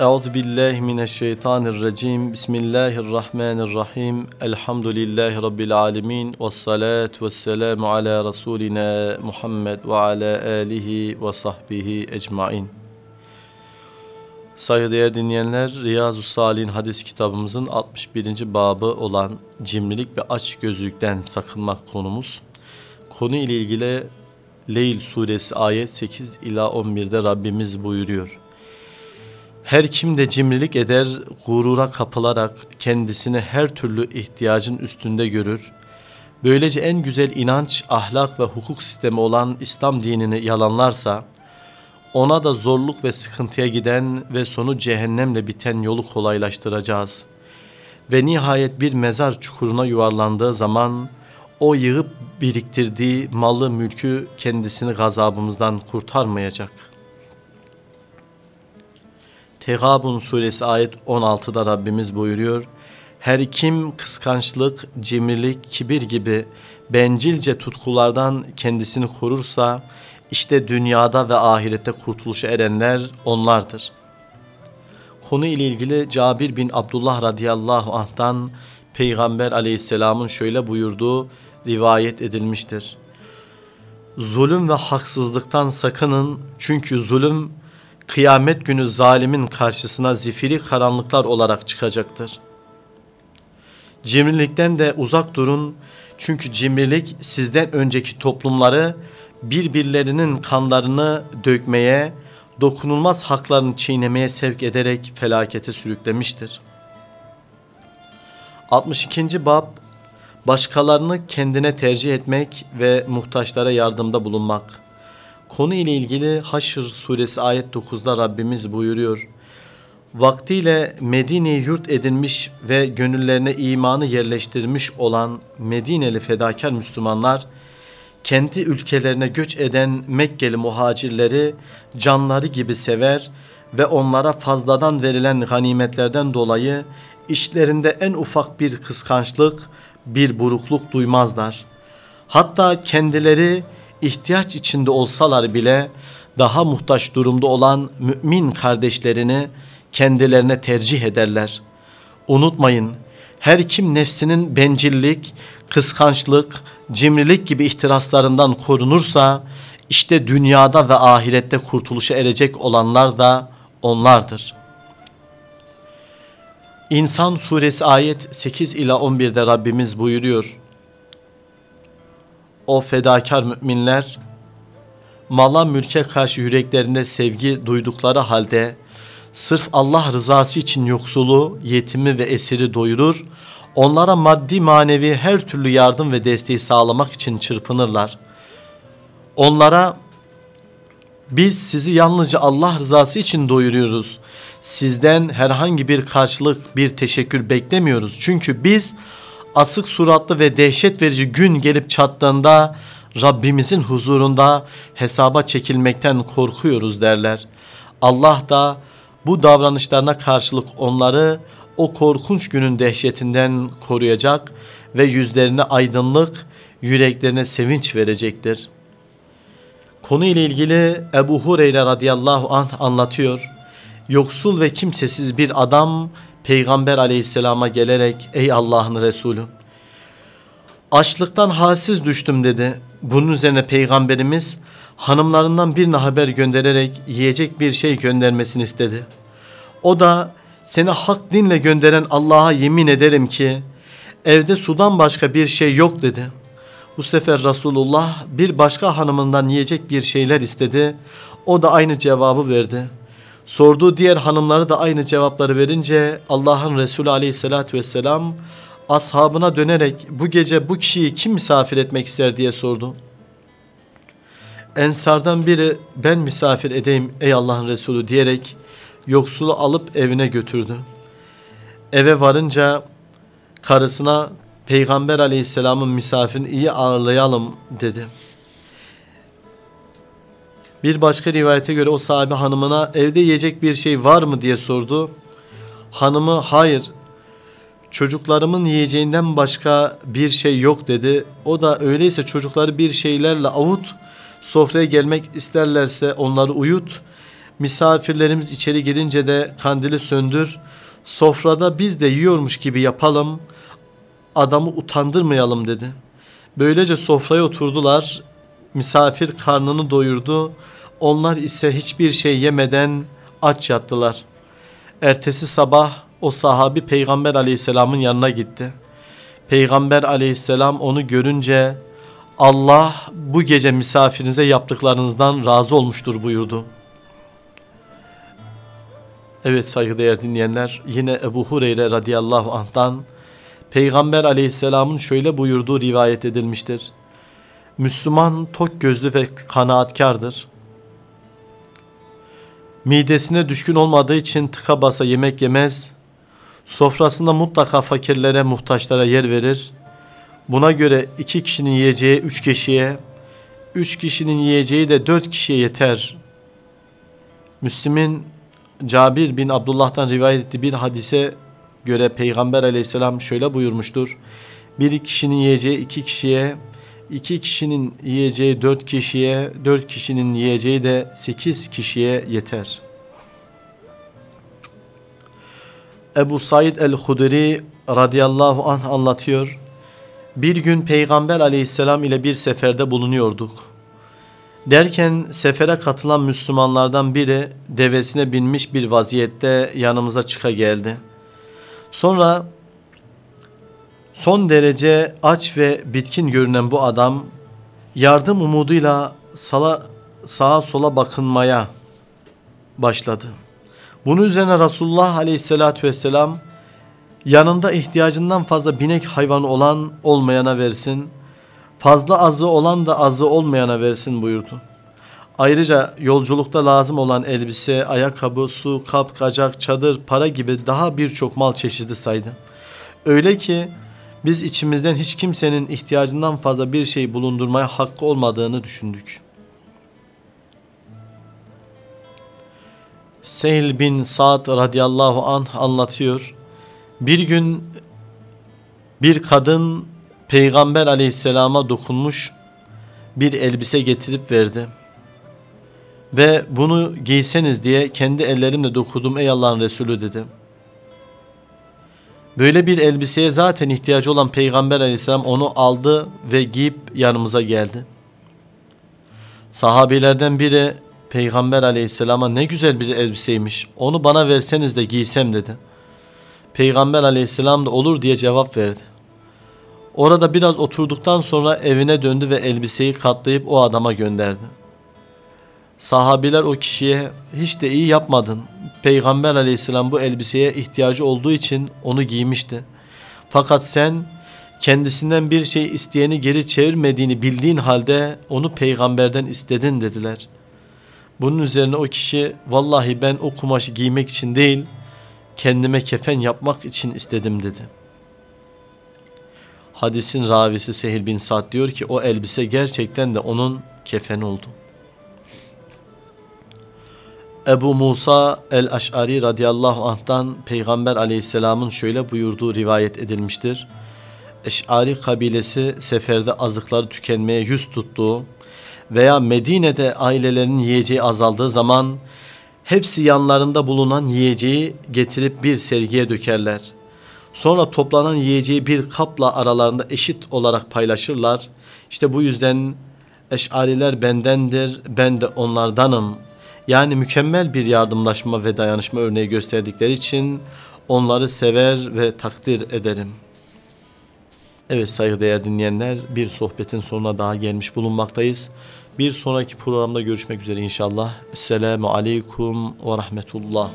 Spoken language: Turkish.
Euzu billahi mineşşeytanirracim. Bismillahirrahmanirrahim. Elhamdülillahi rabbil alamin. Ves salatu vesselamu ala rasulina Muhammed ve ala alihi ve sahbihi ecmaîn. Saygıdeğer dinleyenler, Riyazu Salih'in hadis kitabımızın 61. babı olan cimrilik ve aç gözlükten sakınmak konumuz. Konu ile ilgili Leyl suresi ayet 8 ila 11'de Rabbimiz buyuruyor. Her kim de cimrilik eder, gurura kapılarak kendisini her türlü ihtiyacın üstünde görür. Böylece en güzel inanç, ahlak ve hukuk sistemi olan İslam dinini yalanlarsa, ona da zorluk ve sıkıntıya giden ve sonu cehennemle biten yolu kolaylaştıracağız. Ve nihayet bir mezar çukuruna yuvarlandığı zaman o yığıp biriktirdiği malı mülkü kendisini gazabımızdan kurtarmayacak.'' Tegabun suresi ayet 16'da Rabbimiz buyuruyor. Her kim kıskançlık, cimrilik, kibir gibi bencilce tutkulardan kendisini korursa işte dünyada ve ahirette kurtuluşa erenler onlardır. Konu ile ilgili Cabir bin Abdullah radıyallahu anh'tan Peygamber aleyhisselamın şöyle buyurduğu rivayet edilmiştir. Zulüm ve haksızlıktan sakının çünkü zulüm kıyamet günü zalimin karşısına zifiri karanlıklar olarak çıkacaktır. Cimrilikten de uzak durun çünkü cimrilik sizden önceki toplumları birbirlerinin kanlarını dökmeye, dokunulmaz haklarını çiğnemeye sevk ederek felakete sürüklemiştir. 62. Bab Başkalarını kendine tercih etmek ve muhtaçlara yardımda bulunmak. Konu ile ilgili Haşr suresi ayet 9'da Rabbimiz buyuruyor. Vaktiyle Medine'yi yurt edinmiş ve gönüllerine imanı yerleştirmiş olan Medineli fedakar Müslümanlar, kendi ülkelerine göç eden Mekkeli muhacirleri canları gibi sever ve onlara fazladan verilen ganimetlerden dolayı işlerinde en ufak bir kıskançlık, bir burukluk duymazlar. Hatta kendileri ihtiyaç içinde olsalar bile daha muhtaç durumda olan mümin kardeşlerini kendilerine tercih ederler. Unutmayın her kim nefsinin bencillik, kıskançlık, cimrilik gibi ihtiraslarından korunursa işte dünyada ve ahirette kurtuluşa erecek olanlar da onlardır. İnsan suresi ayet 8 ila 11'de Rabbimiz buyuruyor o fedakar müminler mala mülke karşı yüreklerinde sevgi duydukları halde sırf Allah rızası için yoksulu, yetimi ve esiri doyurur, onlara maddi manevi her türlü yardım ve desteği sağlamak için çırpınırlar. Onlara biz sizi yalnızca Allah rızası için doyuruyoruz. Sizden herhangi bir karşılık, bir teşekkür beklemiyoruz. Çünkü biz asık suratlı ve dehşet verici gün gelip çattığında Rabbimizin huzurunda hesaba çekilmekten korkuyoruz derler. Allah da bu davranışlarına karşılık onları o korkunç günün dehşetinden koruyacak ve yüzlerine aydınlık, yüreklerine sevinç verecektir. Konu ile ilgili Ebu Hureyre radıyallahu anh anlatıyor. Yoksul ve kimsesiz bir adam Peygamber aleyhisselama gelerek ey Allah'ın Resulü açlıktan halsiz düştüm dedi. Bunun üzerine peygamberimiz hanımlarından birine haber göndererek yiyecek bir şey göndermesini istedi. O da seni hak dinle gönderen Allah'a yemin ederim ki evde sudan başka bir şey yok dedi. Bu sefer Resulullah bir başka hanımından yiyecek bir şeyler istedi. O da aynı cevabı verdi. Sorduğu diğer hanımları da aynı cevapları verince Allah'ın Resulü aleyhissalatü vesselam ashabına dönerek bu gece bu kişiyi kim misafir etmek ister diye sordu. Ensardan biri ben misafir edeyim ey Allah'ın Resulü diyerek yoksulu alıp evine götürdü. Eve varınca karısına Peygamber aleyhisselamın misafirini iyi ağırlayalım dedi. Bir başka rivayete göre o sahibi hanımına evde yiyecek bir şey var mı diye sordu. Hanımı hayır çocuklarımın yiyeceğinden başka bir şey yok dedi. O da öyleyse çocukları bir şeylerle avut, sofraya gelmek isterlerse onları uyut. Misafirlerimiz içeri girince de kandili söndür. Sofrada biz de yiyormuş gibi yapalım. Adamı utandırmayalım dedi. Böylece sofraya oturdular. Misafir karnını doyurdu. Onlar ise hiçbir şey yemeden aç yattılar. Ertesi sabah o sahabi Peygamber aleyhisselamın yanına gitti. Peygamber aleyhisselam onu görünce Allah bu gece misafirinize yaptıklarınızdan razı olmuştur buyurdu. Evet saygıdeğer dinleyenler yine Ebu Hureyre radıyallahu anh'tan Peygamber aleyhisselamın şöyle buyurduğu rivayet edilmiştir. Müslüman tok gözlü ve kanaatkardır. Midesine düşkün olmadığı için tıka basa yemek yemez. Sofrasında mutlaka fakirlere, muhtaçlara yer verir. Buna göre iki kişinin yiyeceği üç kişiye, üç kişinin yiyeceği de dört kişiye yeter. Müslim'in Cabir bin Abdullah'tan rivayet ettiği bir hadise göre Peygamber aleyhisselam şöyle buyurmuştur. Bir kişinin yiyeceği iki kişiye, iki kişinin yiyeceği dört kişiye, dört kişinin yiyeceği de sekiz kişiye yeter. Ebu Said el-Hudri radıyallahu anh anlatıyor. Bir gün Peygamber aleyhisselam ile bir seferde bulunuyorduk. Derken sefere katılan Müslümanlardan biri devesine binmiş bir vaziyette yanımıza çıka geldi. Sonra son derece aç ve bitkin görünen bu adam yardım umuduyla sala, sağa sola bakınmaya başladı. Bunun üzerine Resulullah aleyhissalatü vesselam yanında ihtiyacından fazla binek hayvanı olan olmayana versin, fazla azı olan da azı olmayana versin buyurdu. Ayrıca yolculukta lazım olan elbise, ayakkabı, su, kap, kacak, çadır, para gibi daha birçok mal çeşidi saydı. Öyle ki biz içimizden hiç kimsenin ihtiyacından fazla bir şey bulundurmaya hakkı olmadığını düşündük. Sehil bin Sa'd radıyallahu anh anlatıyor. Bir gün bir kadın Peygamber aleyhisselama dokunmuş bir elbise getirip verdi. Ve bunu giyseniz diye kendi ellerimle dokudum ey Allah'ın Resulü dedi. Böyle bir elbiseye zaten ihtiyacı olan Peygamber aleyhisselam onu aldı ve giyip yanımıza geldi. Sahabilerden biri Peygamber aleyhisselama ne güzel bir elbiseymiş onu bana verseniz de giysem dedi. Peygamber aleyhisselam da olur diye cevap verdi. Orada biraz oturduktan sonra evine döndü ve elbiseyi katlayıp o adama gönderdi. Sahabiler o kişiye hiç de iyi yapmadın. Peygamber aleyhisselam bu elbiseye ihtiyacı olduğu için onu giymişti. Fakat sen kendisinden bir şey isteyeni geri çevirmediğini bildiğin halde onu peygamberden istedin dediler. Bunun üzerine o kişi vallahi ben o kumaşı giymek için değil kendime kefen yapmak için istedim dedi. Hadisin ravisi Sehil bin Sa'd diyor ki o elbise gerçekten de onun kefen oldu. Ebu Musa el-Aş'ari radıyallahu anh'tan Peygamber aleyhisselamın şöyle buyurduğu rivayet edilmiştir. Eş'ari kabilesi seferde azıkları tükenmeye yüz tuttuğu veya Medine'de ailelerinin yiyeceği azaldığı zaman hepsi yanlarında bulunan yiyeceği getirip bir sergiye dökerler. Sonra toplanan yiyeceği bir kapla aralarında eşit olarak paylaşırlar. İşte bu yüzden eşariler bendendir, ben de onlardanım. Yani mükemmel bir yardımlaşma ve dayanışma örneği gösterdikleri için onları sever ve takdir ederim. Evet saygıdeğer dinleyenler bir sohbetin sonuna daha gelmiş bulunmaktayız. Bir sonraki programda görüşmek üzere inşallah. Esselamu Aleyküm ve Rahmetullah.